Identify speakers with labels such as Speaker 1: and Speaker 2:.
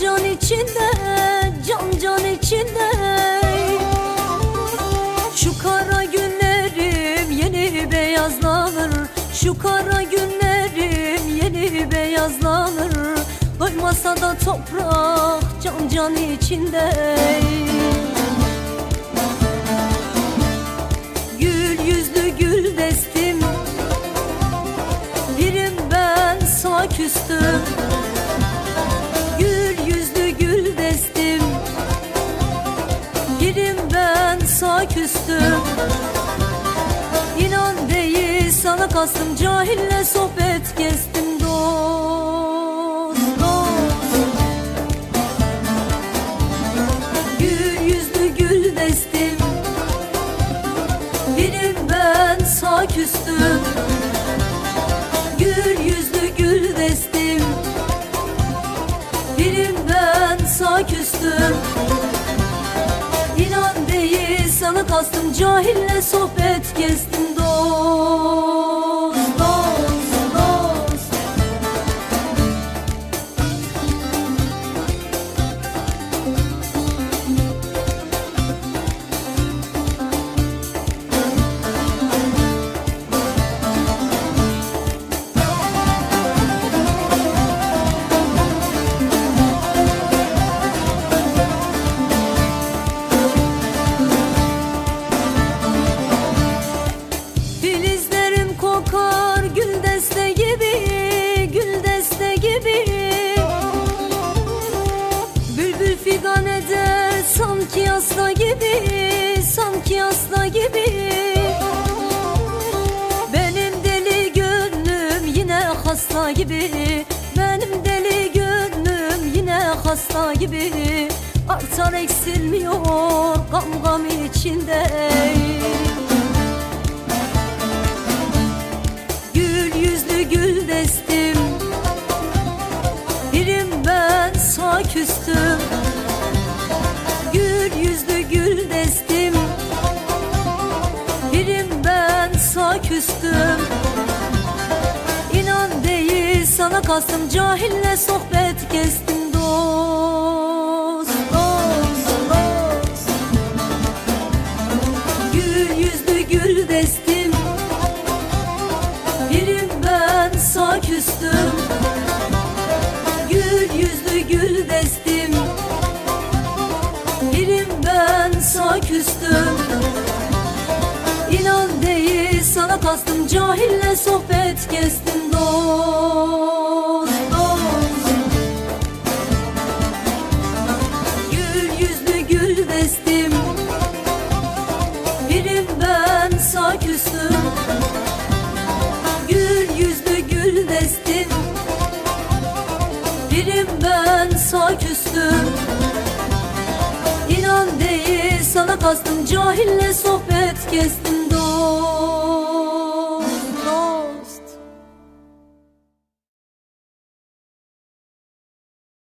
Speaker 1: can içinde, can can içinde. Şu kara günlerim yeni beyazlanır Şu kara günlerim yeni beyazlanır Doymasa da toprak can can içinde. Sana kastım Cahille sohbet kestim kastım Cahille sohbet kestim Dost gibi, sanki asla gibi. Benim deli gönlüm yine hasta gibi. Benim deli gönlüm yine hasta gibi. Artar eksilmiyor gam gam içinde gül destim. Birim ben sağ küstüm. İnan değil sana kastım Cahille sohbet kestim dost Dost dost. Gül yüzlü gül destim. Birim ben sağ küstüm küstüm İnan değil sana kastım Cahille sohbet kestim dost dost. Gül yüzlü gül destim Birim ben sağ Gül yüzlü gül destim Birim ben sağ sana kastım. Cahille sohbet kestim. Dost